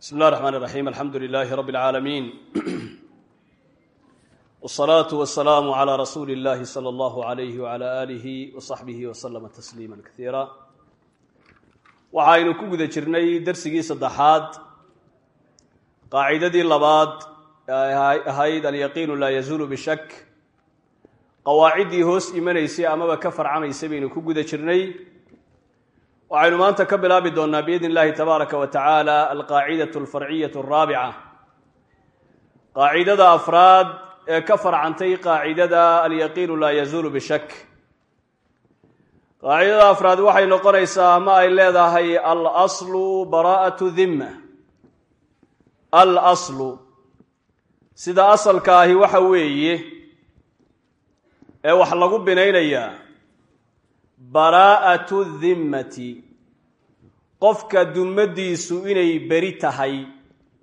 bismi اllah الرحman الرaxيm alxamdu لilaahi rab اlcaalamiin wالsalaaةu wasalaamu عlى rasuuli اllahi slى اllah عalayh wعalى alihi وصaxbihi wslama tasliima kaiira waxaynu ku guda jirnay dersigii saddexaad qaacidadii labaad ee ahayd alyaqiinu laa yazuulu bishak qawaaciddii hoos imanaysay amaba ka farcamaysay baynu ku guda jirnay waxaynu maanta ka bilaabi doonnaa biidn illahi tabaaraka wa tacaala alqaacidatu alfarciyatu alraabica. Qaacidada afraad ee ka farcantay qaacidada alyaqiinu laa yazuulu bishak qaacidada afraad waxay noqonaysaa ama ay leedahay alaslu baraa'atu dimma alaslu sida asalka ahi waxa weeye ee wax lagu binaynayaa baraa'atu dimmati qofka dummadiisu inay beri tahay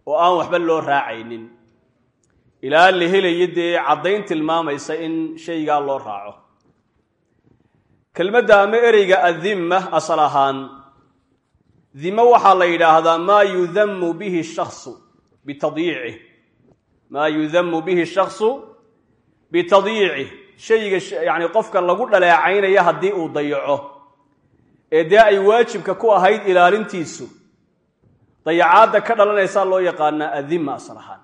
oo aan waxba loo raacaynin. Ilaa la helayo dee caddayn tilmaamaysa in shaygaa loo raaco. Kelmadda ama ereyga addimma asal ahaan dimo waxaa la yidhaahdaa maa yudamu bihi shaksu bitadyiicih maa yudamu bihi shaksu bitadyiicih shayga yacni qofka lagu dhaleecaynaya haddii uu dayaco ee dee ay waajibka ku ahayd ilaalintiisu dayacaadda ka dhalanaysaa loo yaqaanaa addimma asal ahaan.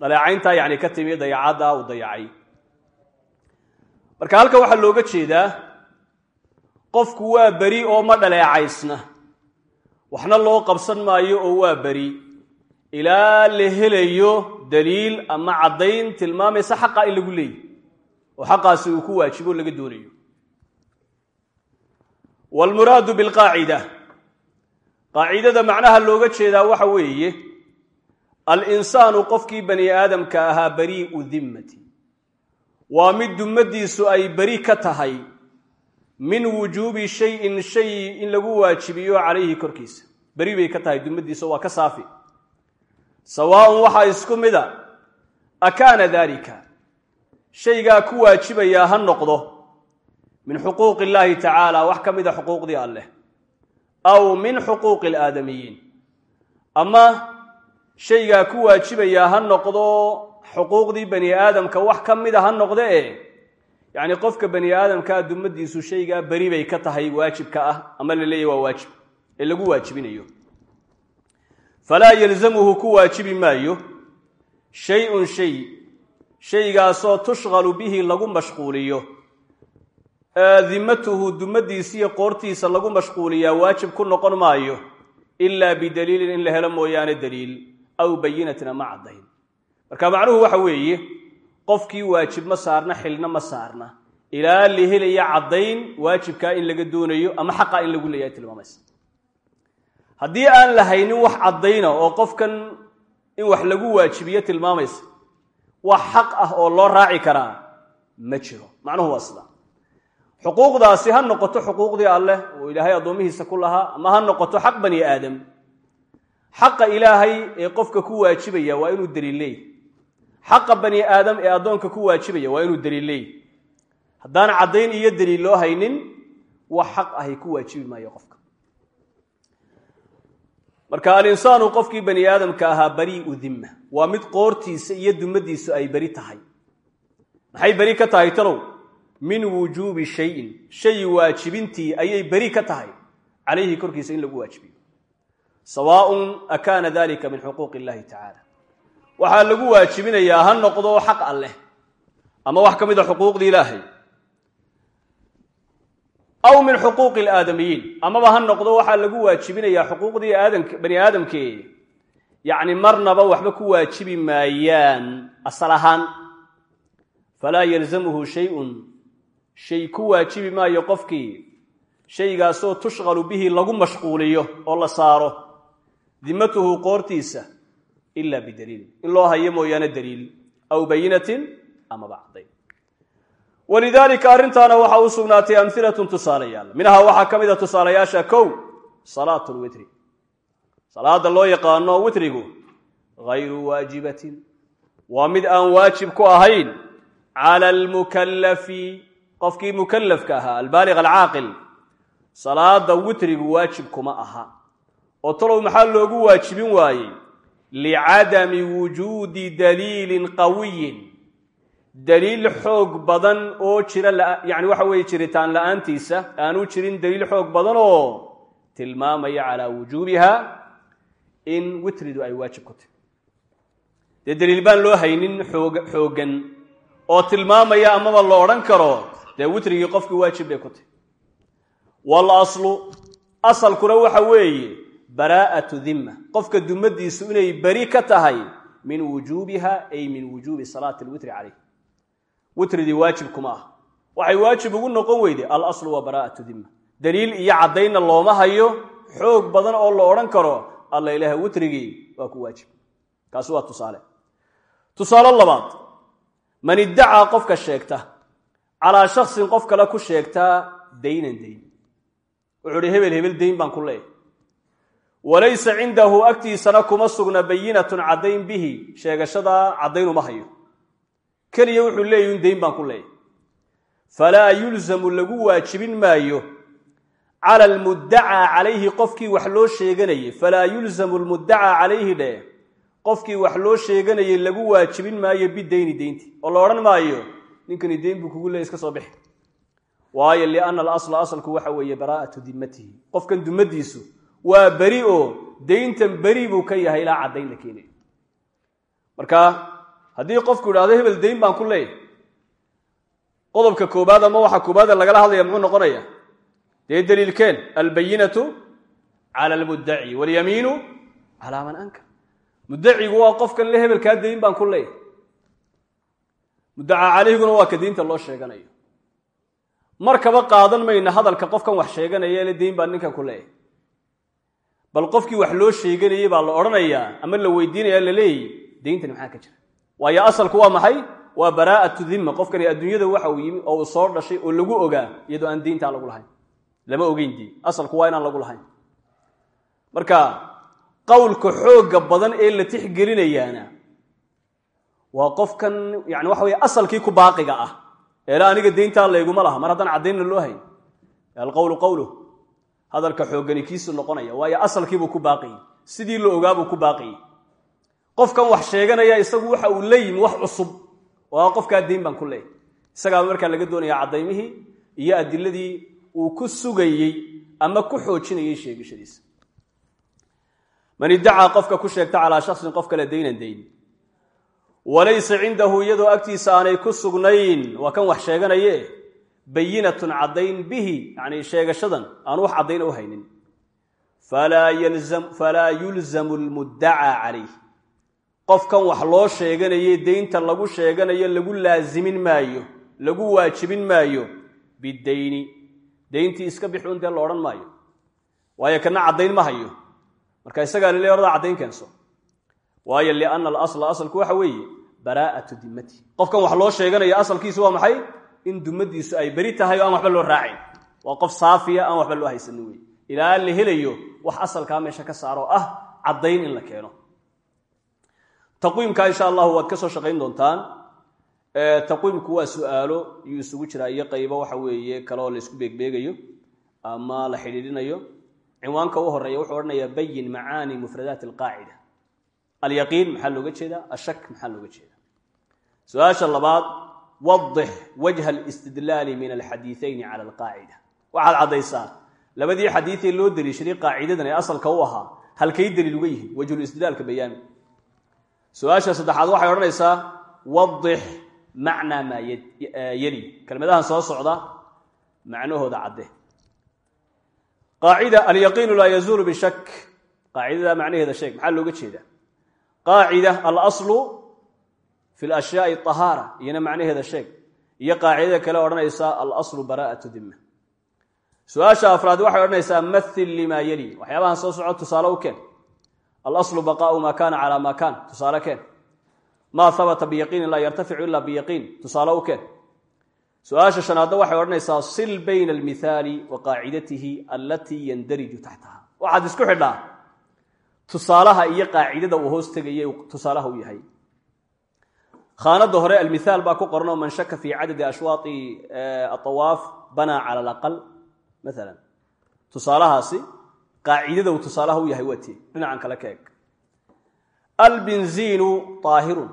Dhaleecayntaa yacni ka timi dayacaaddaa uu dayacay. Marka halkan waxaa looga jeedaa qofku waa beri oo ma dhaleecaysna waxna loo qabsan maayo oo waa beri. Ilaa la helayo daliil ama caddayn tilmaamaysa xaqa in lagu leeyahy oo xaqaasi uu ku waajibo laga doonayo. Waalmuraadu bilqaacida qaacidada macnaha looga jeedaa waxa weeye alinsaanu qofkii bani aadamka ahaa barii'u dimmati. Waa mid dummadiisu ay beri ka tahay min wujuubi shayin shay in lagu waajibiyo calayhi korkiisa. Beri bay ka tahay dummadiisa waa ka saafi. Sawaaun waxaa isku mida akaana daalika shaygaa ku waajibayaa ha noqdo min xuquuqi illaahi tacaala wax ka mida xuquuqdii alleh aw min xuquuqi alaadamiyiin ama shaygaa ku waajibayaa ha noqdo xuquuqdii bani aadamka wax ka mida ha noqde e yacni qofka bani aadamkaa dummadiisu shaygaa beri bay ka tahay waajibka ah ama la leeyahy waa waajib ee lagu waajibinayo. Falaa yalzamuhu ku waajibi maayo shay-un shay shaygaasoo tushqalu bihi lagu mashquuliyo. Dimmatuhu dummadiisiiyo qoortiisa lagu mashquuliyaa waajib ku noqon maayo ilaa bidaliilin in la helo mooyaane daliil aw bayinatin ama caddayn marka macnuhu waxa weeye qofkii waajib ma saarna xilna ma saarna. Ilaa la helaya caddayn waajibkaa in laga doonayo ama xaqa in lagu leeyahay tilmaamaysa. Haddii aan la wax caddayna oo qofkan in wax lagu waajibiyo tilmaamaysa wax xaq ah oo loo raaci karaa ma jiro. Macnuhu waa sida. Xuquuqdaasi ha noqoto xuquuqdii alleh oo ilaahay addoomihiisa ku lahaa ama ha noqoto xaq bani aadam. Xaqa ilaahay ee qofka ku waajibaya waa inuu daliil leeyahy xaqa bani aadam ee addoonka ku waajibaya waa inuu daliil leeyahy haddaan caddayn iyo daliil loo haynin wax xaq ahay ku waajibi maayo qofka marka alinsaanu qofkii bani aadamka ahaa barii'u dimma waa mid qoortiisa iyo dummadiisu ay beri tahay. Maxay beri ka tahay talow? Min wujuubi shayin. Shay waajibintii ayay beri ka tahay. Calayhi korkiisa in lagu waajibiyo. Sawaaun akaana dalika min xuquuqi illahi tacaala waxaa lagu waajibinayaa ha noqdo xaq alleh. Ama wax ka mid a xuquuqdii ilaahay aw min xuquuqi alaadamiyiin amaba ha noqdo waxaa lagu waajibinayaa xuquuqdii bani aadamkee yacni marnaba waxba ku waajibi maayaan asal ahaan falaa yalzamuhu shayun shay ku waajibi maayo qofkii shaygaasoo tushqalu bihi lagu mashquuliyo oo la saaro dimmatuhu qoortiisa ila bidaliilin in loo hayo mooyaane daliil aw bayinatin amaba caddayn walidaalika arrintaana waxaa u sugnaatay amhilatun tusaalayaal. Minhaa waxaa ka mid a tusaalayaasha kow salaatu lwitri salaada loo yaqaano witrigu hayru waajibatin. Waa mid aan waajib ku ahayn. Cala almukallafi qofkii mukallafka ahaa albaaliq alcaaqil. Salaada witrigu waajib kuma aha. Oo talow maxaa loogu waajibin waayey? Licadami wujuudi daliilin qawiyin daliil xoog badan oo jira yani waxa weeye jiritaan la'aantiisa aanu jirin daliil xoog badan oo tilmaamaya calaa wujuubiha in witridu ay waajib ku tahy dee daliil baan loo haynin xoog xooggan oo tilmaamaya amaba la odhan karo dee witrigii qofkii waajib bay ku tahy walaslu asalkuna waxa weeye baraa'atu dimma qofka dumadiisu inay beri ka tahay min wujuubiha ay min wujuubi salaati alwitri calayh witridii waajib kuma ah waxay waajib ugu noqon weyday alaslu waa baraa'atu dimma daliil iyo caddaynna looma hayo xoog badan oo la odhan karo alla ilaaha witrigii waa ku waajib. Kaasi waa tusaale. Tusaale labaad man iddacaa qofka sheegta calaa shaksin qof kale ku sheegtaa daynan dayn. Wuxuu hebel hebel dayn baan ku leeyahy walaysa cindahu agtiisana kuma sugna bayinatun caddayn bihi sheegashadaa caddayn uma hayo keliya wuxuu leeyahy in dayn baan ku leeyahy falaa yulzamu lagu waajibin maayo cala almuddacaa calayhi qofkii wax loo sheeganayey falaa yulzamu lmuddacaa calayhi dheh qofkii wax loo sheeganayey lagu waajibin maayo bidayni deynti oo la odhan maayo ninkani deyn buu kugu leey iska soo bixi. Waayo lianna alasla asalku waxa weeye baraa'atu dimmatihi. Qofkan dumadiisu waa beri oo deyntan beri buu ka yahay ilaa caddayn la keenayo marka haddii qofku idhahdo hebel dayn baan ku leeyahy qodobka koobaad ama waxa koobaade lagala hadlaya muxuu noqonaya? Dee daliilkeen albayinatu cala almuddaci walyamiinu calaa man ankar muddacigu waa qofkan le hebelkaa dayn baan ku leeyahy muddacaa calayhiguna waa ka diinta loo sheeganayo. Markaba qaadan mayna hadalka qofkan wax sheeganaya le dayn baan ninkan ku leeyahy bal qofkii wax loo sheeganayey baa la odhanayaa ama la weydiinaya la leeyahy dayntani maxaa ka jira waayo asalku waa maxay? Waa baraa'atu dimma qofkani adduunyada waxa uu yimi oo uu soo dhashay oo lagu ogaa iyadoo aan deyntaan lagu lahayn. Lama ogeyn dee asalku waa inaan lagu lahayn. Marka qowlka xoogga badan ee la tixgelinayaana waa qofkan yani waxa weye asalkii ku baaqiga ah. Eele aniga deyntaa layguma laha. Mar haddaan caddaynna loo hayn. Alqowlu qowluh hadalka xooggani noqonaya waayo asalkiibuu ku baaqiyey. Sidii la ogaabuu ku baaqiyey qofkan wax sheeganaya isagu waxa uu la yimi wax cusub. Oo qofkaa deyn baan ku leeyahy isagaaba markaa laga doonaya caddaymihii iyo adiladii uu ku sugayey ama ku xoojinayay sheegashadiisa man iddacaa qofka ku sheegta calaa shaksin qof kale daynan dayn. Walaysa cindahu iyadoo agtiisa aanay ku sugnayn. Waa kan wax sheeganaye bayinatun caddayn bihi yani sheegashadan aan wax caddayna u haynin. Falaa yulzamu lmuddacaa calayh qofkan wax loo sheeganaye deynta lagu sheeganayo lagu laasimin maayo lagu waajibin maayo bidayni. Deyntii iska bixi un dee la maayo. Waayo kana caddayn ma hayo. Marka isagaa laleey ordaa caddayn keenso. Waayo lianna alasla asalku waxa weeye baraa'atu dimmati. Qofkan wax loo sheeganayo asalkiisu waa maxay? In dumadiisu ay beri tahay oo aan waxba loo raacin. Waa qof saafiya aan waxba loo haysanin wey. Ilaa la helayo wax asalkaa meesha ka saaroo ah caddayn in la keeno taqwiimka insha allahu waad ka soo shaqayn doontaan. Taqwiimku waa su'aalo iyuu isugu jiraa iyo qaybo waxa weeye kaleoo la isku beegbeegayo ama la xidhiidhinayo. Cinwaanka u horreeya wuxuu odhanayaa bayin macaani mufradaat alqaacida. Alyaqiin maxaa looga jeedaa? Ashak maxaa looga jeedaa? Labaad wadix wajha alistidlaali min alxadiiثayni cala alqaacida. Waxaad caddaysaa labadii xadiiee loo deliishaday qaacidadan ee asalka u ahaa halkay daliil uga yihiin wajhulistidlaalka su'aasha saddexaad waxay odhanaysaa wadix macnaa maa yeli kelmadahan soo socda macnahooda cadde. Qaacida alyaqiinu laa yazuulu bishak qaacidada macnaheeda sheeg maxaa looga jeedaa? Qaacida alaslu fi lashyaai ahaara iyona macnaheeda sheeg. Iyo qaacidada kale odhanaysa alaslu baraa'atu dimma. Su'aasha afraad waxay odhanaysaa mathil limaa yeli waxyaabahan soo soco tusaale u keen alaslu baqaau maa kaana calaa maa kaan tusaale keen maa habata biyaqiinin laa yartaficu ila biyaqiin tusaale u keen su'aasha shanaadna waxay odhanaysaa sil bayna almithaali wa qaacidatihi allatii yandariju taxtaha waxaad isku xidhaa tusaalaha iyo qaacidada uu hoos tegaya tusaalaha u yahay khaanada hore almithaal baa ku qoranoo man shaka fii cadadi ashwaai aawaaf banaa cala alaqal maalan tusaalahaasi qaacidada uu tusaalaha u yahay waa ti dhinacan kale ka eg. Albinziinu aahirun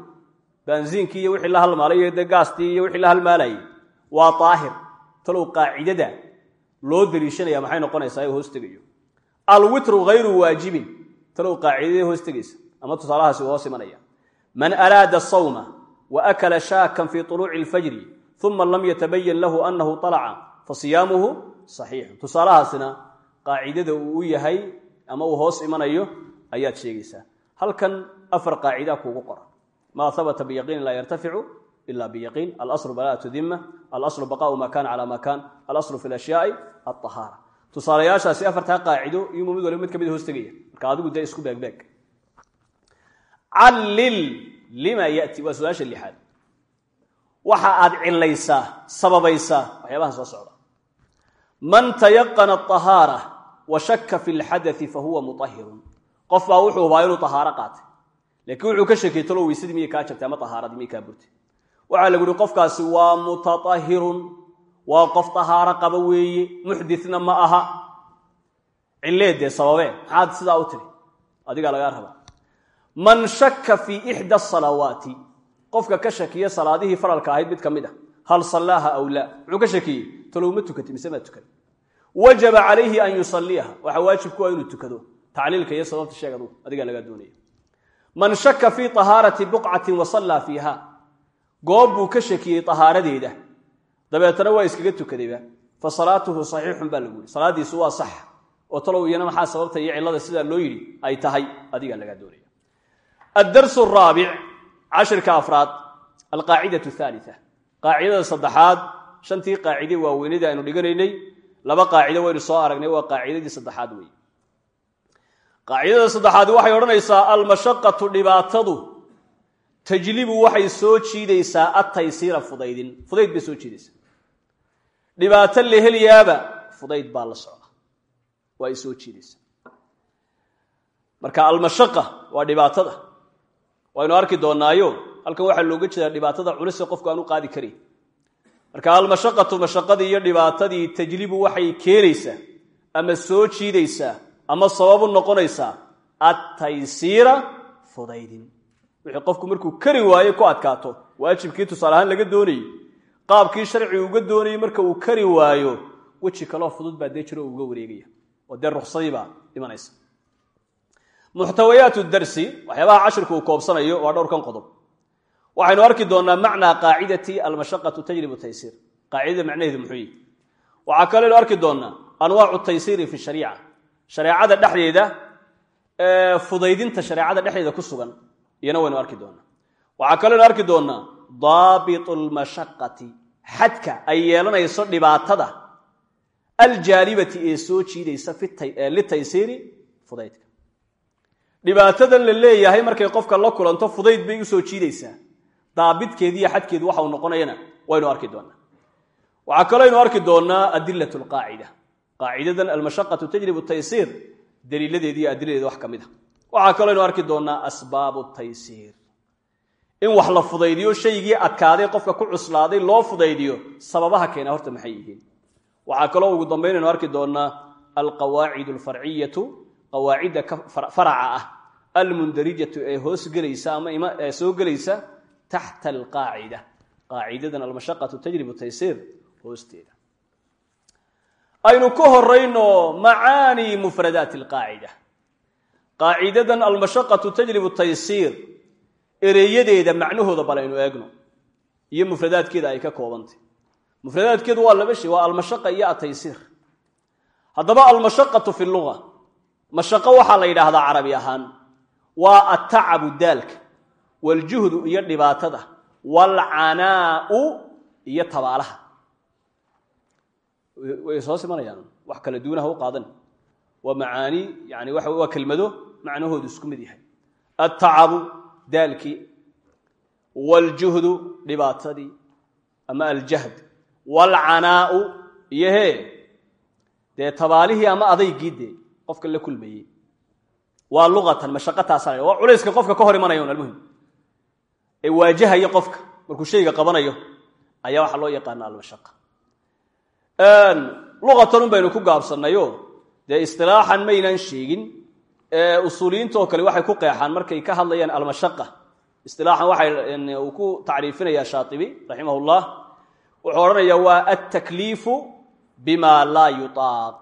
banziinkii iyo wixii la halmaalay iyo gaastii iyo wixii la halmaalayay waa aahir talow qaacidada loo daliishanaya maxay noqonaysaa hoos tegayo. Alwitru hayru waajibin. Talow qaacidada hoos tegaysa ama tusaalahaasi hoos imanaya. Man araada sawma wa akala shaakan fii tuluuci alfajri uma lam yatabayan lahu anahu alaca fasiyaamuhu saxiixun. Tusaalahaasina qaacidada uu yahay ama uu hoos imanayo ayaad sheegaysaa. Halkan afar qaacida kuugu qoran. Maa habata biyaqiinin laa yartaficu ila biyaqiin. Alaslu balaatu dima alaslu baqaau ma kana cala ma kan alaslu fi lashyaai alطahaara tusaalayaashaasi afartaa qaacido iyumu mid waliba mid ka mid hoos tegaya. Marka adigu dee isku beegbeeg callil lima yati waa su'aasha lixaad. Waxa aad cilaysaa sababaysaa waxyaabaha soo socda. Man tayaqana ahaara wa shaka fi lxadai fahuwa muahirun qof baa wuxuu hubaa inuu ahaaro qaatay. Laakiin wuxuu ka shakiyey talo weysadii miyay kaa jabtay ama ahaaradii miyay kaa burtay. Waxaa lagu uhi qofkaasi waa mutaahirun waa qof tahaaro qaba weeye muxditna ma aha. Cileedee sababee maxaad sidaa u tiri adigaa lagaa rabaa. Man shaka fii ixda asalawaati qofka ka shakiya salaadihii faralka ahayd mid ka mid a hal sallaaha aw laa. Muxuu ka shakiyey ma tukatay mise maa tukan wajaba calayhi an yusaliyaha waxaa waajib ku ah tukado. Tacliilka iyo sababta sheeg adigaa lagaa doonaya. Man shaka fii tahaarati buqcatin wa sallaa fiiha. Goob ka shakiyey tahaaradeeda dabeetana waa iskaga tukadayba fa salaatuhu saxiixun baa lagu yihi salaadiisu waa sax oo talow iyana sababta iyo cilada sidaa loo yidhi ay tahay adigaa lagaa doonaya. Addarsu araabic cashirka afraad alqaacidatu haalia qaacidada saddexaad shantii qaacide waaweynadii aynu dhiganaynay laba qaacido waynu soo aragnay waa qaacidadii saddexaad wey qaacidada saddexaadi waxay odhanaysaa almashaqatu dhibaatadu tajlibu waxay soo jiidaysaa ataysiira fudaydin. Fudayd bay soo jiidaysaa. Dhibaato la heliyaaba fudayd baa la socda. Waa ay soo jiidaysaa. Marka almashaqa waa dhibaatada. Waynu arki doonaayo halkan waxaa looga jeedaa dhibaatada culise qofku aan u qaadi karin marka almashaqatu mashaqadii iyo dhibaatadii tajlibu waxay keenaysaa ama soo jiidaysaa ama sababu noqonaysaa attaysiira fudaydin. Wixii qofku markuu kari waaye ku adkaato. Waajibkii tusaale ahaan laga doonayey. Qaabkii sharcigu uga doonayey marka uu kari waayo weji kaloo fudud baa dee jiro uga wareegaya oo dee ruksadiibaa imanaysa muxtawayaat darsi waxyaabaha cashirka uu koobsanayo waa dhowrkan qodob waxaynu arki doonaa macnaa qaacidati almashaqatu tajribu taysiir qaacidada macnaheedu muxuu yihi waxaa kaleynu arki doonaa anwaacu taysiiri fi shariica. Shareecada dhexdeeda fudaydinta shareecada dhexdeeda ku sugan iyana waynu arki doonaa. Waxaa kaleynu arki doonaa daabitu lmashaqati xadka ay yeelanayso dhibaatada. Aljaalibati ee soo jiidaysa litaysiiri fudaydka. Dhibaatadan la leeyahay markay qofka la kulanto fudayd bay u soo jiidaysaa daabidkeedi iyo xadkeedu waxa uu noqonayana waynu arki doonaa waxaa kalooaynu arki doonaa adilat lqaacida qaacidadan almashaqatu tajribu taysiir daliiladeedi iyo wax ka mid a waxaa kalooaynu arki doonaa asbaabu taysiir. In wax la fudaydiyo shaygii adkaaday qofka ku cuslaaday loo fudaydiyo sababaha keena horta maxay yihiin? Waxaa kaloo ugu dambaynaynu arki doonaa alqawaacid alfarciyatu qawaacidda faraca ah. Almundarijatu ee hoos gelaysa ama soo gelaysa taxta alqaacida qaacidadan almashaqatu tajribu taysiir hoosteeda aynu ka horayno macaani mufradaati alqaacida qaacidadan almashaqatu tajribu taysiir ereeyadeeda macnahooda bal aynu eegno iyo mufradaadkeeda ay ka koobantay mufradaadkeedu waa laba shay waa almashaqa iyo ataysiir haddaba almashaqatu fi luga mashaqo waxaa la yidhaahdaa carabi ahaan waa atacabu waljuhdu iyo dhibaatada waalcanaa'u iyo tabaalaha way soo simanayaan wax kala duunaha u qaadan waa macaani yani waxa waa kelmado macnahoodu isku mid yahay attacabu daalkii waaljuhdu dhibaatadii ama aljahd waalcanaa'u iyo hee dee tabaalihii ama adaygii dee qofka la kulmayey waa luqatan mashaqataasa waa culayska qofka ka hor imanaya un ee waajahaya qofka markuu shayga qabanayo ayaa waxaa loo yaqaana almashaqa. Luqatan un baynu ku gaabsannayo dee istilaaxan maynan sheegin usuuliyiintoo kale waxay ku qeexaan markay ka hadlayaan almashaqa. Istilaaxan waxay uu ku tacriifinayaa shaatibi raximah llah wuxuu odhanayaa waa altakliifu bima laa yutaaq.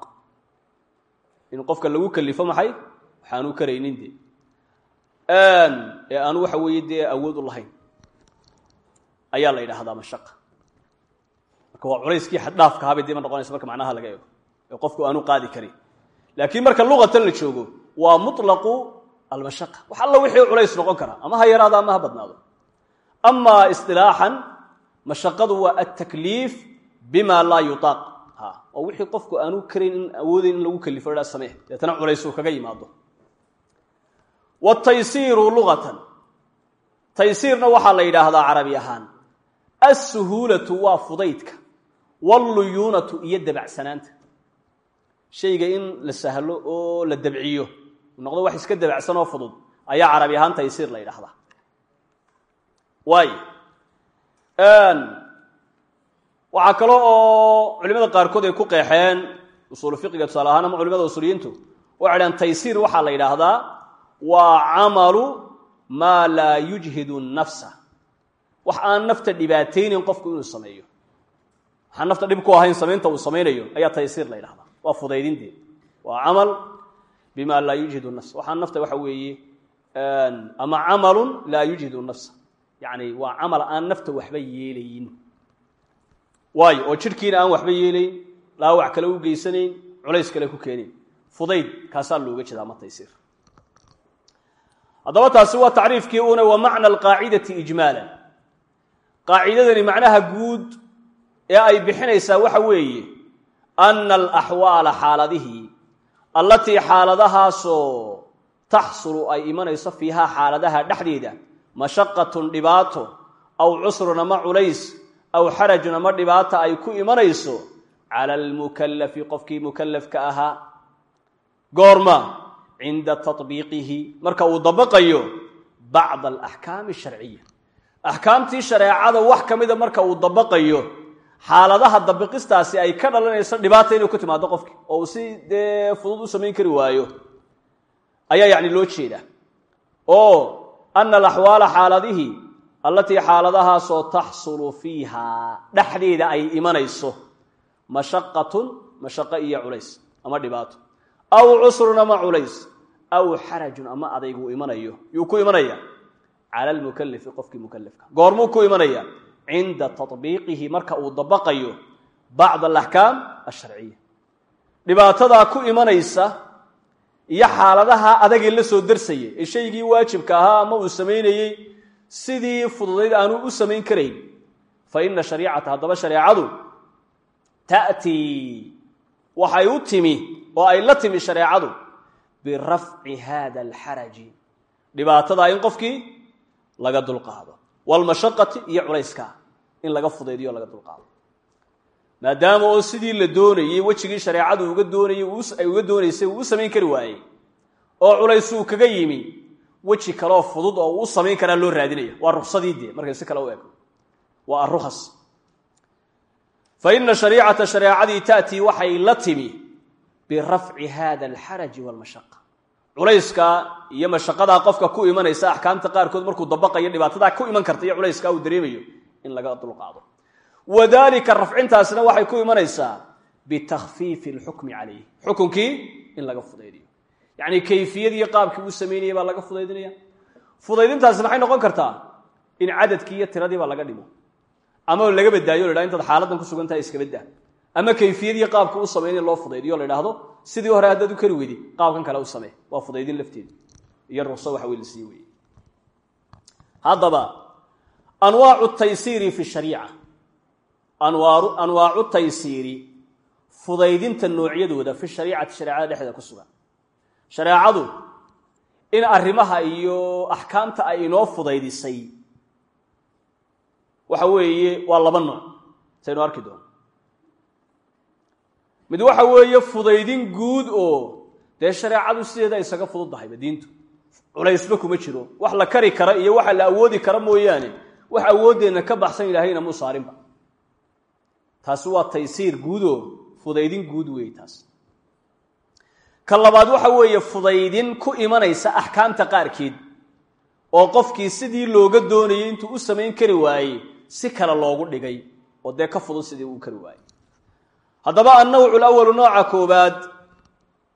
In qofka lagu kalifo maxay? Waxaanu karaynin de ee aanu waxa weeye dee awood u lahayn ayaa la yidhaahdaa mashaqa marka waa culayskii xaddhaafka habay dima noqonaysa marka macnaha laga eego ee qofku aanu qaadi karin. Laakiin marka luqatan la joogo waa muطlaqu almashaqa wax alla wixii culays noqon kara ama ha yaraado ama ha badnaado. Ama isilaaxan mashaqadu waa altakliif bima laa yutaaq. Oo wixii qofku aanu karayn in awoodayn in lagu kalifo dha samee deetana culays uu kaga yimaado wtaysiiru luqatan taysiirna waxaa la yidhaahdaa carabi ahaan assuhuulatu waa fudaydka walluyuunatu iyo dabacsanaanta. Shayga in la sahlo oo la dabciyo noqdo wax iska dabacsan oo fudud ayaa carabi ahaan taysiir la yidhaahdaa. Waay. Waxaa kale oo culimada qaarkood ay ku qeexeen usuulu fiqiga tusaale culimada usuuliyiintu waxay dhahaan taysiir la yidhaahdaa waa camalu maa laa yujhidu nafsa. Wax aan nafta dhibaataynin qofku inuu sameeyo. Waxaan nafta dhib ku ahayn samaynta uu samaynayo ayaa taysiir la yidhahdaa waa fudaydinteed. Waa camal bima laa yujhidu nafsa. Waxaan nafta waxa weeye ama camalun laa yujhidu nafsa. Yacni waa camal aan nafta waxba yeelayin waayo oo jidhkiina aan waxba yeelayn dhaawac kale u geysanayn culays kale ku keenayn fudayd kaasaa looga jeeda ama taysiir haddaba taasi waa tacriifkii una wa macna alqaacidati ijmaalan. Qaacidadani macnaha guud ee ay bixinaysaa waxa weeye ana alaxwaala xaaladihii allatii xaaladahaasoo taxsulu ay imanayso fiihaa xaaladaha dhexdeeda mashaqatun dhibaato aw cusrun ama culays aw xarajun ama dhibaata ay ku imanayso cala almukallafi qofkii mukallafka ahaa. Goorma cinda taطbiiqihi marka uu dabaqayo bacd alaxkaami asharciya axkaamtii shareecada wax ka mida marka uu dabaqayo xaaladaha dabiqistaasi ay ka dhalanayso dhibaata inay ku timaado qofki. Oo si dee fudud u samayn kari waayo ayaa yacni loo jeedaa. Oo ana alaxwaala xaaladihii allatii xaaladahaasoo taxsulu fiiha dhexdeeda ay imanayso mashaqatun mashaqo iyo culays ama dhibaato aw cusrun ama culays. Aw xarajun ama adaygu imanayo. Yuu ku imanaya. Cala lmukalifi qofkii mukalifka goormuu ku imanaya. Cinda taطbiiqihi marka uu dabaqayo bacd alaxkaam asharciya dhibaatadaa ku imanaysa iyo xaaladaha adagii la soo darsaya ee shaygii waajibka ahaa ama uu samaynayey sidii fududayd aanu u samayn karayn. Fa ina shariicata haddaba shareecadu ta'tii waxay u timi oo ay la timi shareecadu birafci hada alxaraji. Dhibaatadaa in qofkii laga dulqaado walmashaqati iyo culayska in laga fudaydiyo o laga dulqaado maadaama oo sidii la doonayey wejigii shareecadu uga doonayey ay uga doonaysay uu u samayn kari waayey oo culays kaga yimi weji kaleoo fudud oo uu u samayn karaa loo raadinaya. Waa ruksadii dee markay si kale u ego waa arukhas fa ina shariicata shareecadii ta'tii waxay la timi birafci hada alxaraji walmashaqa culayska iyo mashaqadaa qofka ku imanaysa axkaamta qaarkood markuu dabaqayo dhibaatadaa ku iman karta iyo culayska uu dareemayo in laga dulqaado. Wadalika rafcintaasna waxay ku imanaysaa bitakfiifi alxukmi calayh xukunkii in laga fudaydiyo. Yacni kayfiyadii qaabkii uu samaynayay baa laga fudaydinaya. Fudaydintaasi maxay noqon kartaa in cadadkii iyo tiradiiba laga dhimo. Ama laga badaayo la ydhaha intaad xaaladan ku iska baddaa ama kayfiyadii qaabka u samaynaya loo fudaydiyo la idhaahdo sidii hore haddaad u kari weydi qaabkan kale u samee waa fudaydin lafteedu iyo ruqso waxa wey sii weye haddaba anwaacu taysiiri fi shariica. Anwaacu taysiiri fudaydinta noocyadooda fi shariicati shareecada dhexdeeda ku sugan. Shareecadu in arrimaha iyo axkaamta ay inoo fudaydisay waxa weeye waa laba nooc. Saynu arki doono mid waxa weeye fudaydin guud oo dee shareecadu sideeda isaga fududahayba diintu. Culaysba kuma jiro. Wax la kari kara iyo waxa la awoodi kara mooyaane wax awooddeenna ka baxsan ilaahayna mu saarinba taasi waa taysiir guudoo fudaydin guud weeye taas. Ka labaad waxa weeye fudaydin ku imanaysa axkaamta qaarkeed oo qofkii sidii looga doonayay intuu u samayn kari waayey si kale loogu dhigay oo dee ka fudud sidii uu kari waayey haddaba annawcu lawalu nooca koobaad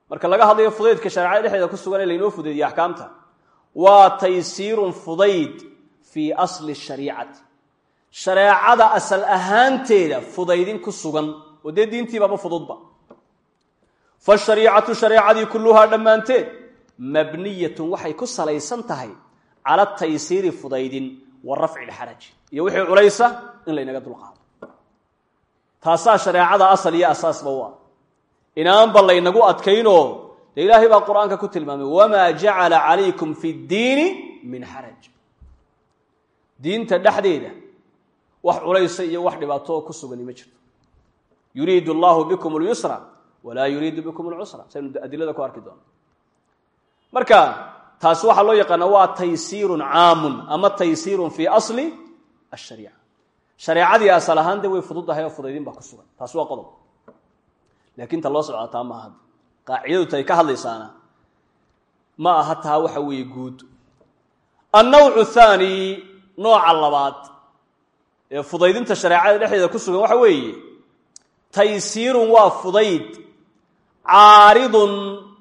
marka laga hadlayo fudaydka shareecada dhexdeeda ku sugan ee laynoo fudeediye axkaamta waa taysiirun fudayd fii asli shariicati shareecada asal ahaanteeda fudaydin ku sugan oo dee diintiibaba fududba. Fashariicatu shareecadii kulluhaa dhammaanteed mabniyatun waxay ku salaysan tahay cala taysiiri fudaydin wa rafci lxaraji iyo wixii culaysa in laynaga dulqaado taasaa shareecada asal iyo asaasba u ah inaanba laynagu adkaynoo dee ilaahay baa qur'aanka ku tilmaamay wamaa jacala calaykum fi ddiini min xaraj diinta dhexdeeda wax culaysa iyo wax dhibaato ku sugani ma jirto. Yuriidu allahu bikum lyusra walaa yuriidu bikum lcusra saynu adilada ku arki doono marka taasi waxaa loo yaqaana waa taysiirun caamun ama taysiirun fii asli ashariica shareecadii asal ahaan dee way fududahay oo fudaydin baa ku sugan. Taasi waa qodob. Laakiin ta loo socdaa taa maaha qaacidadu tay ka hadlaysaana ma aha taa waxa weeye guud. Annawcu thaani nooca labaad ee fudaydinta shareecada dhexdeeda ku sugan waxa weeye taysiirun waa fudayd caaridun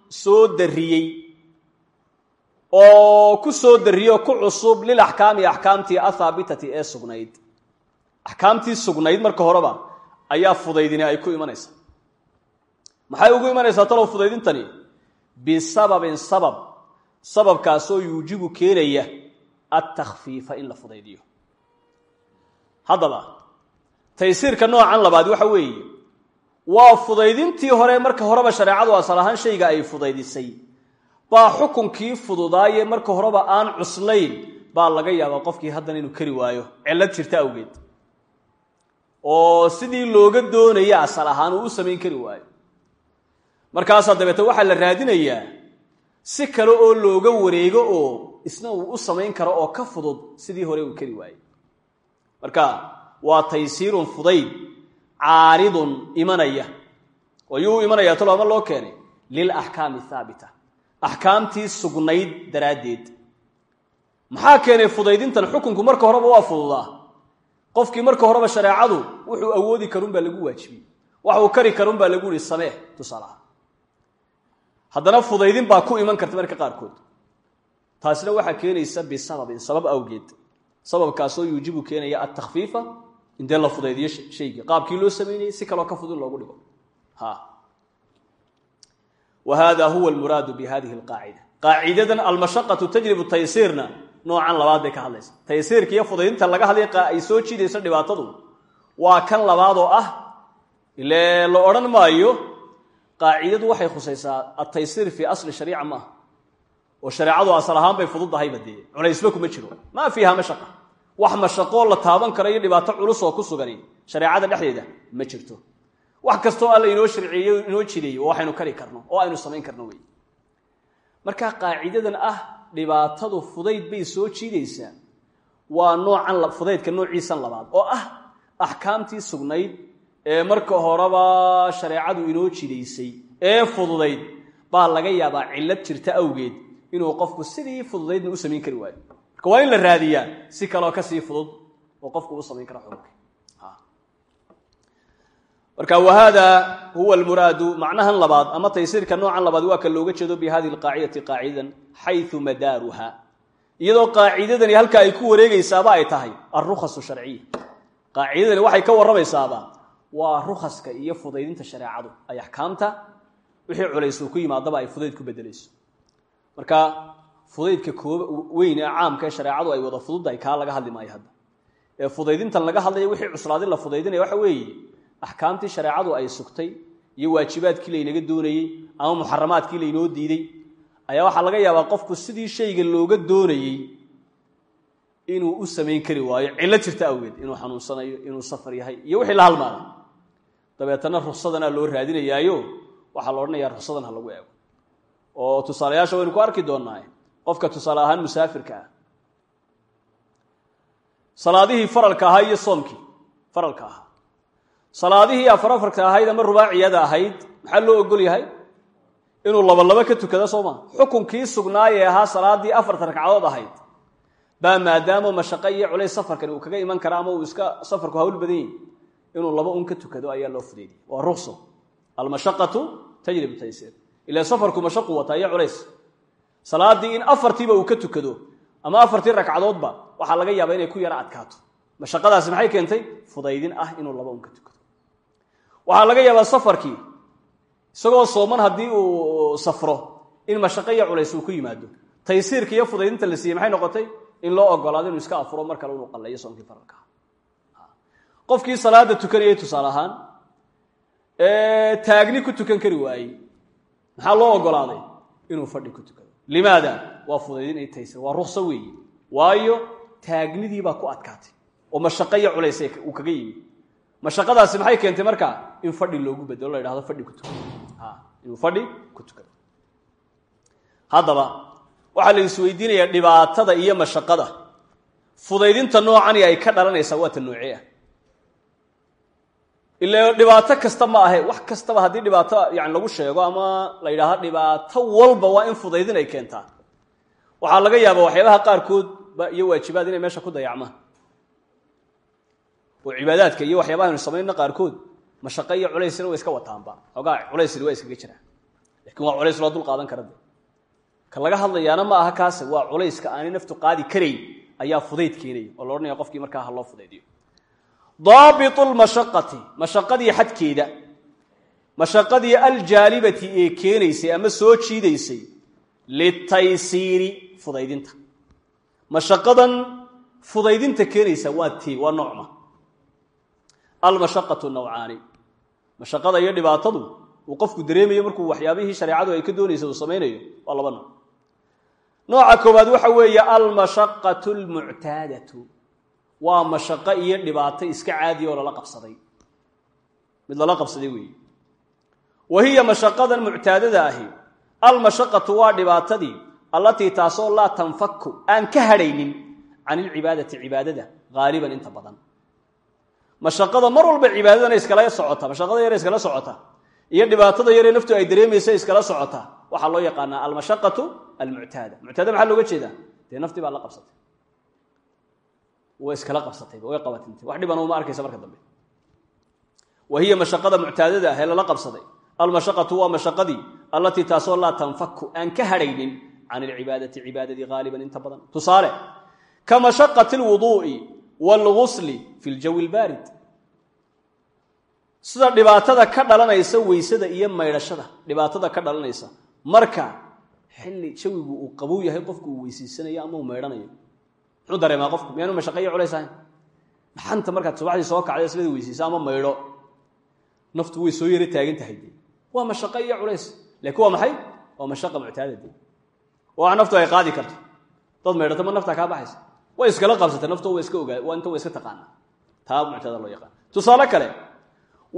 soo darriyey. Oo ku soo darriyo ku cusub lil axkaami axkaamtii athaabitati ee sugnayd axkaamtii sugnayd marka horeba ayaa fudaydini ay ku imanaysaa maxay ugu imanaysaa talow fudaydintani? Bisababin sabab. Sababkaasoo yuujibu keenaya altakhfiifa in la fudaydiyo. Haddaba taysiirka noocan labaad waxa weeye waa fudaydintii hore marka horeba shareecadu asal ahaan shayga ay fudaydisay. Baa xukunkii fududaaye marka horeba aan cuslayn baa laga yaabaa qofkii haddana inuu kari waayo. Cillad jirta awgeed oo sidii looga doonaya asal ahaan uu u samayn kari waayo. Markaasaa dabeete waxaa la raadinayaa si kale oo looga wareego oo isna uu u samayn karo oo ka fudud sidii hore uu kari waayey marka waa taysiirun fudayd caaridun imanaya. Oo yuu imanaya talo ama loo keenay? Lilaxkaami haabita axkaamtii sugnayd daraaddeed. Maxaa keenay fudaydintan? Xukunku marka horeba waa fududaa qofkii marka horeba shareecadu wuxuu awoodi karun baa lagu waajibiyey. Waxuu kari karun baa lagu yihi samee tusaalaha fudaydin baa ku iman karta marka qaarkood. Taasina waxaa keenaysa bisababin sabab awgeed. Sababkaasoo yuujibu keenaya altakhfiifa in dee la fudaydiyo qaabkii loo samaynayey si kaloo ka fudud loogu dhigo. Wa hada huwa almuraadu bi hadihi alqaacida. Qaacidadan almashaqatu tajribu taysiirna noocan labaad bay ka hadlaysa taysiirka iyo fudaydinta laga hadlay ay soo jiidayso dhibaatadu waa kan labaad oo ah ile la odhan maayo qaacidadu waxay khusaysaa altaysiir fii asli shariica maaha oo shareecadu asal ahaan bay fududahayba dee. Culaysba kuma jiro. Maa fiiha mashaqa wax mashaqoo la taaban karo iyo dhibaato culus oo ku sugani. Shareecada dhexdeeda ma jirto. Wax kastoo alla inoo sharciyeyo inoo jideeyo oo waxaynu kari karno oo aynu samayn karno wey. Marka qaacidadan ah dhibaatadu fudayd bay soo jiidaysaa waa noocan fudaydka noociisan labaad oo ah axkaamtii sugnayd ee marka horeba shareecadu inoo jidaysay ee fududayd baa laga yaabaa cillad jirta awgeed inuu qofku sidii fududaydna u samayn kari waayo. Marka waa in la raadiyaa si kaloo ka sii fudud oo qofku u samayn kara xukunka marka wahada huwa almuraadu macnahan labaad ama taysiirka noocan labaad waa ka looga jeedo bi hadihi alqaacidati qaacidadan xayu madaaruha. Iyadoo qaacidadani halka ay ku wareegaysaaba ay tahay alrukhasu sharciya. Qaacidadani waxay ka warramaysaaba waa rukhaska iyo fudaydinta shareecadu ay axkaamta wixii culays uu ku yimaadaba ay fudayd ku bedelayso. Marka fudaydka weyn ee caamka ee shareecadu ay wada fududdahay kaa laga hadli maayo hadda. Ee fudaydintan laga hadlaya wixii cuslaadin la fudaydinaya waxa weeye axkaamtii shareecadu ay sugtay iyo waajibaadkii laynaga doonayey ama muxaramaadkii laynoo diiday ayaa waxaa laga yaabaa qofku sidii shayga looga doonayey inuu u samayn kari waayo cillo jirta awgeed inuu xanuunsanayo inuu safar yahay iyo wixii la halmaana dabeetana ruksadanaa loo raadinayaayo waxaa la odhanayaa ruksadan ha lagu eego. Oo tusaalayaasha waynu ku arki doonnaa qofka tusaale ahaan musaafirka ah. Salaadihii faralka ahaa iyo soomkii faralka ahaa salaadihii afar afarka ahayd ama rubaaciyada ahayd maxaa loo ogol yahay? Inuu labalaba ka tukado soo maa xukunkii sugnaayee ahaa salaadii afarta ragcadood ahayd. Baa maadaama mashaqo iyo culays safarkani uu kaga iman kara ama uu iska safarku hawl badan yahi inuu laba un ka tukado ayaa loo fudeydiyay waa ruqso. Almashaqatu tajribu taysiir ila safarku mashaqu wataa iyo culays. Salaadii in afartiiba uu ka tukado ama afartii ragcadoodba waxaa laga yaaba inay ku yaro adkaato. Mashaqadaasi maxay keentay? Fudaydin ah inuu laba un ka tukado waxaa laga yaabaa safarkii isagoo sooman haddii uu safro in mashaqo iyo culays uu ku yimaado. Taysiirka iyo fudaydinta la siiyey maxay noqotay? In loo ogolaado inuu iska afuro mar kale inuu qalayo soonkii faralka qofkii salaada tukanayay tusaale ahaan taagni ku tukan kari waayey maxaa loo ogolaaday? Inuu fadhi ku tukado. Limaada? Waa fudaydin ay taysir waa rukso weeye. Waayo taagnidiibaa ku adkaatay oo mashaqo iyo culays uu kaga yimi mashaqadaasi maxay keentay markaa in fadhi loogu bedelo la yidhahdo fadhi ku tukado inuu fadhi ku tukado haddaba waxaa la isweydiinayaa dhibaatada iyo mashaqada. Fudaydinta noocani ay ka dhalanaysaa waa ta noocee ah. Ila dhibaato kasta ma ahe wax kastaba haddii dhibaato yani lagu sheego ama la yidhaahdo dhibaato walba waa in fudaydin ay keentaa. Waxaa laga yaaba waxyaabaha qaarkood iyo waajibaad inay meesha ku dayacmaan oo cibaadaadka iyo waxyaabaha aynu samaynna qaarkood mashaqo iyo culaysna way iska wataanba. Xoogaa culaysna waa iskaga jiraa laakiin waa culays loo dul qaadan kara de ka laga hadlayaana ma aha kaase waa culayska aanay naftu qaadi karayn ayaa fudayd keenaya oo la odhanaya qofkii markaa ha loo fudaydiyo. Daabitu lmashaqati mashaqadii xadkeeda mashaqadii aljaalibati ee keenaysay ama soo jiidaysay litaysiiri fudaydinta. Mashaqadan fudaydinta keenaysa waa tee waa noocma almashaqatu nawcaani. Mashaqada iyo dhibaatadu uu qofku dareemayo markuu waxyaabihii shareecadu ay ka doonaysa uu samaynayo waa laba nooc. Nooca koowaad waxa weeye almashaqatu lmuctaadatu. Waa mashaqo iyo dhibaato iska caadiya oo lala qabsaday. Mid lala qabsaday weeye. Wa hiya mashaqadan muctaadada ahi. Almashaqatu waa dhibaatadii allatii taasoo laa tanfaku aan ka hadhaynin can ilcibaadati cibaadada haaliban inta badan mashaqada mar walba cibaadadana iskala socota mashaqada yare iskala socota iyo dhibaatada yaree naftu ay dareemaysa iskala socota waxaa loo yaqaanaa almashaqatu almuctaada muctaada maxaa looga jeedaa? Dee naftii baa la qabsatay. Way iskala qabsatayba way qabatintay wax dhibana uma arkaysa marka dambe. Wa mashaqada muctaadada ah ee qabsaday. Almashaqatu waa mashaqadii allatii taasoo laa tanfaku aan ka hadhaynin can ilcibaadati cibaadadii haaliban inta badan. Tusaale ka mashaqati lwuduu'i waalgusli fi ljawi lbaarid sida dhibaatada ka dhalanaysa weysada iyo maydhashada. Dhibaatada ka dhalanaysa. Marka xilli jawigu uu qabow yahay qofku uu weysaysanayo ama uu maydhanayo. Muxuu dareemaa qofku? Miyaanu mashaqeyo culays ahayn markaad subaxdii soo kacday islada weysaysa ama maydho? Naftu way soo yaro taagan tahay waa mashaqo iyo culays. Laakiin waa maxay? Waa mashaqa muctaada de oo wax naftu ay qaadi karto. Dad maydhato ma naftaa kaa baxaysa. Way iskala qabsatay nafto wa iska ogaa waa inta wa iska taqaana taa muctaada loo yaqaan. Tusaale kale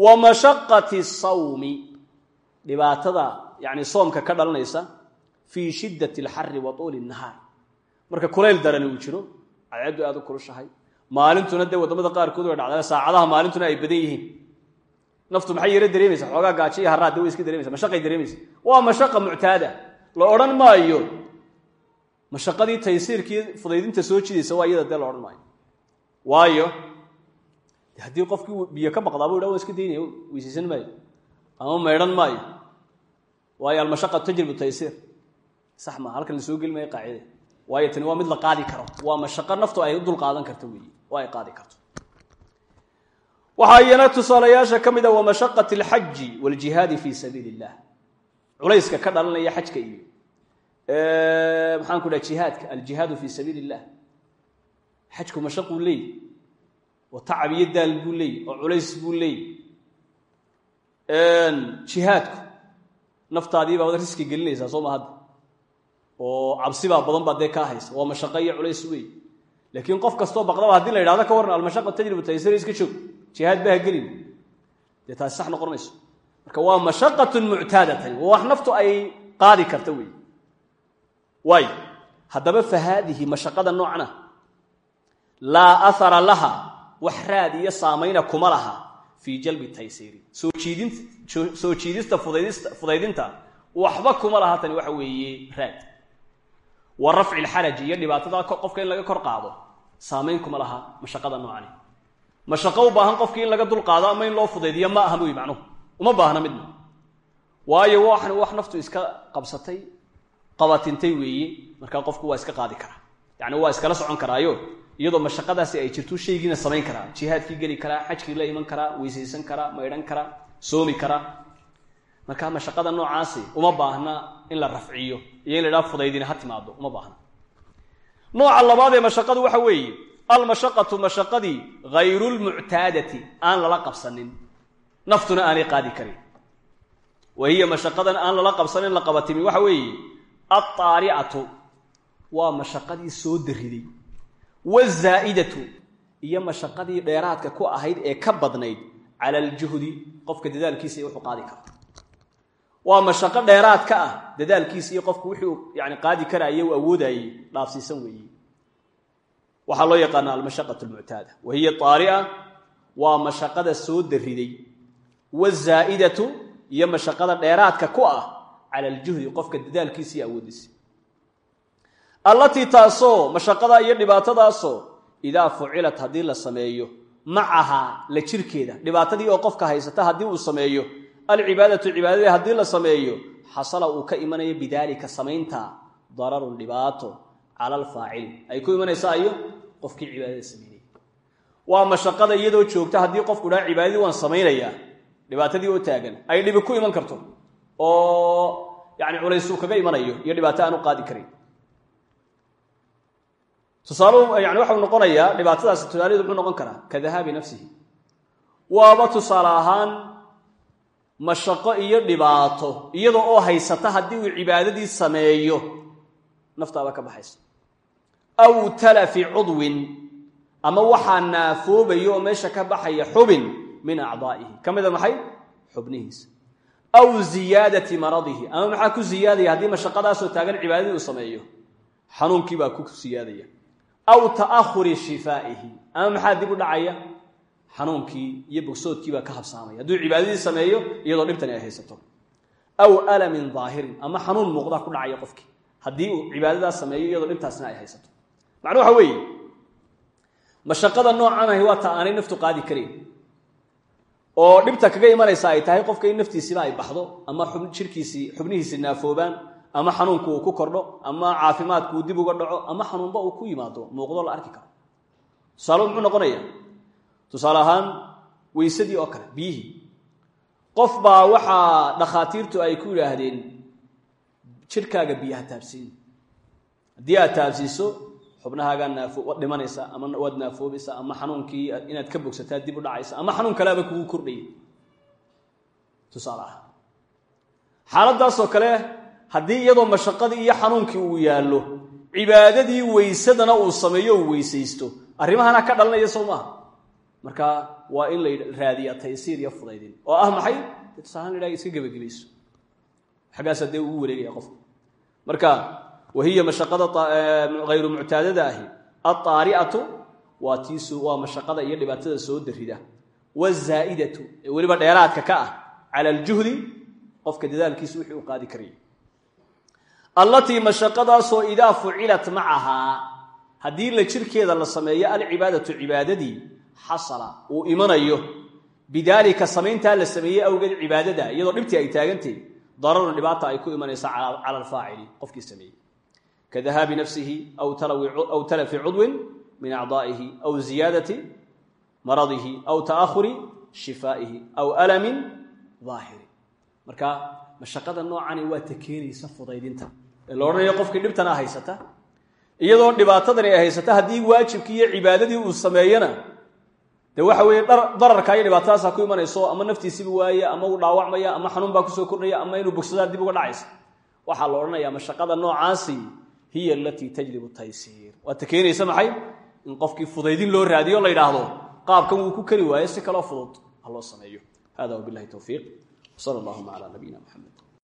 wa mashaqati sawmi dhibaatada yani soomka ka dhalanaysa fii shiddati alxari wa tuuli nahaar marka kulayl darani uu jiro cadceeddu aad u kulushahay. Maalintuna dee waddamada qaarkood way dhacdaa saacadaha maalintuna ay badan yihiin. Naftu maxay yaro dareemaysa xoogaa gaajo haraad de iska daremaysa mashaqay dareemaysa waa mashaqa muctaada. La odhan maayo. Mashaqadii taysiirkii fudaydinta soo jidaysa waa iyada dee la odhan maayo. Waayo haddii qofkii biyo ka baqdaa bu dha waan iska daynaya weysaysan maayo. Ama maydhan maayo. Waayo almashaqa tajribu taysiir. Sax maa halkan la soo geli maayo qaacide waayo tani waa mid la qaadi karo. Waa mashaqo naftu ay dul qaadan karto weeye oo ay qaadi karto. Waxaa iyana tusaalayaasha ka mid a wa mashaqati alxaji waljihaadi fii sabiili illah culayska ka dhalanaya xajka iyo maxaan ku dhaha jihaadka aljihaadu fii sabiili illah xajku mashaquu leey oo tacab iyo daal buu leey oo culays buu leey. Jihaadku naftaadii baad riski gelinaysaa soo oo cabsibaa badan baa dee kaa waa mashaqo culays wey laakiin qof kastoo baqdaba haddii la yidhahdo ka warran almashaqa tajribu taysir iska joog jihaad baa gelin. Dee taasi sax noqon marka waa mashaqatun muctaadatan waa wax naftu ay qaadi karta wey waay haddaba fa haadihi mashaqada noocna laa ahara laha wax raad iyo saamayna kuma laha fii jalbi taysiiri. Soo jiidista fudaydinta waxba kuma laha tani waxa weeye raad. Wa rafci lxaraji iyo dhibaatada qofka in laga kor qaado saamayn kuma laha mashaqada noocani. Mashaqo u baahan qofkii in laga dulqaado ama in loo fudaydiyo ma aha buy macnuhu uma baahna midna. Waayo waxan wax naftu iska qabsatay qabatintay weeye markaa qofku waa iska qaadi karaa. Yacni waa iskala socon karaayo iyadoo mashaqadaasi ay jirto shaygiina samayn karaa jihaadkii geli karaa xajkii la iman karaa weysaysan karaa maydhan karaa soomi karaa. Markaa mashaqada noocaasi uma baahna in la rafciyo iyo in la idhaha fudaydina ha timaado uma baahna. Nooca labaad ee mashaqadu waxa weeye almashaqatu mashaqadii hayrulmuctaadati aan lala qabsanin naftuna aanay qaadi karin. Wa hiya mashaqadan aan lala qabsanin la qabatimi waxa weeye altaaricatu waa mashaqadii soo dariday wazaa'idatu iyo mashaqadii dheeraadka ku ahayd ee ka badnayd cala aljuhdi qofka dadaalkiisa iyo wuxuu qaadi karo waa mashaqo dheeraad ka ah dadaalkiisa iyo qofku wuxuu yani qaadi karaaye u awoodayey dhaafsiisan weeye waxaa loo yaqaana almashaqat lmuctaada wa hiya aari'a waa mashaqada soo dariday wazaa'idatu iyo mashaqada dheeraadka ku ah cala aljuhdi qofka dadaalkiisa iyo awoodiisa allatii taasoo mashaqada iyo dhibaatadaasoo idaa fucilat haddii la sameeyo macahaa la jirkeeda dhibaatadii oo qofka haysata haddii uu sameeyo alcibaadatu cibaadadii haddii la sameeyo xasala uu ka imanayo bidaalika samaynta dararun dhibaato cala alfaacili ay ku imanaysaa iyo qofkii cibaadada sameynaya waa mashaqada iyadoo joogta haddii qofku dhaha cibaadadii waan samaynayaa dhibaatadii oo taagan. Ay dhibi ku iman karto oo yani culaysuu kaga imanayo iyo dhibaato aan u qaadi karin tusaal yani waxau noqonayaa dhibaatadaasi tusaalaheedu muxuu noqon karaa ka dahaabi nafsihi. Waaba tusaale ahaan mashaqo iyo dhibaato iyadoo oo haysata haddii uu cibaadadii sameeyo naftaaba ka baxaysa. Aw talafi cudwin ama waxaa naafoobayo oo meesha ka baxaya xubin min acdaa'ihi. Ka mida maxay? Xubnihiisa. Aw ziyaadati maradihi ama maxaa ku ziyaadaya haddii mashaqadaasoo taagan cibaadadii uu sameeyo? Xanuunkii baa ku siyaadaya aw ta'ahuri shifaa'ihi. Ama maxaa dib u dhacaya? Xanuunkii iyo bogsoodkii baa ka habsaamaya. Hadduu cibaadadii sameeyo iyadoo dhibtani ay haysato. Aw alamin daahirin ama xanuun muuqdaa ku dhacaya qofkii haddii uu cibaadadaas sameeyo iyadoo dhibtaasna ay haysato. Macnuu waxa weeye mashaqada noocan ahi waa ta aanay naftu qaadi karayn oo dhibta kaga imanaysa ay tahay qofka in naftiisiba ay baxdo ama jirkiisii xubnihiisi naafoobaan ama xanuunku uu ku kordho ama caafimaadku dib uga dhaco ama xanuunba uu ku yimaado muuqdo la arki karo. Tusaale muxuu noqonaya tusaale ahaan weysadii oo kale biyihii. Qof baa waxaa dhakhaatiirtu ay ku yidhaahdeen jirkaaga biyaha taabsiin. Haddii aad taabsiiso xubnahaagaa naafo waad dhimanaysaa ama waad naafoobaysaa ama xanuunkii inaad ka bogsataa dib u dhacaysa ama xanuun kaleaba kugu kordhaya tusaale ahaan. Xaaladaasoo kale haddii iyadoo mashaqadii iyo xanuunkii uu yaallo cibaadadii weysadana uu sameeyo uu weysaysto. Arrimahana ka dhalanaya soo maaha. Marka waa in la raadiya taysiir iyo fudaydin. Oo ah maxay? Tusaalahan la iska gebagabayso xaggaasaa dee ugu wareegaya qofka marka wahiya mashaqada hayru muctaadada ahi alطaaricatu waa tiisu waa mashaqada iyo dhibaatada soo darida wاzaa'idatu ee weliba dheeraadka ka ah cala aljuhdi qofka dadaalkiisu wixii uu qaadi karaya allatii mashaqadaasoo idaa fucilat macahaa haddii la jirkeeda la sameeyo alcibaadatu cibaadadii xasala uu imanayo bidaalika samayntaa la sameeyey awgeed cibaadada iyadoo dhibtii ay taagantay dararun dhibaata ay ku imanaysa cala alfaacili qofkii sameeyey. Ka dahaabi nafsihi aw talafi cudwin min acdaa'ihi aw ziyaadati maradihi aw ta'ahuri shifaa'ihi aw alamin daahiri marka mashaqada noocani waa ta keenaysa fudaydinta la odhanayo qofkii dhibtana haysata. Iyadoo dhibaatadani ay haysata haddii waajibkii iyo cibaadadii uu sameeyana de waxa weeye dararka iyo dhibaatadaasa ku imanayso ama naftiisiba waaya ama uu dhaawacmaya ama xanuun baa ku soo kordhaya ama inuu bogsadaa dib uga dhacaysa waxaa la odhanayaa mashaqada noocaasi hiya alatii tajlibu taysiir. Waa ta keenaysa maxay? In qofkii fudaydin loo raadiyo la yidhaahdo qaabkan wuu ku kari waayo si kaloo fudud ha sameeyo. Hada wabilahi towfiiq sal allahuma calaa nabiyina muxamed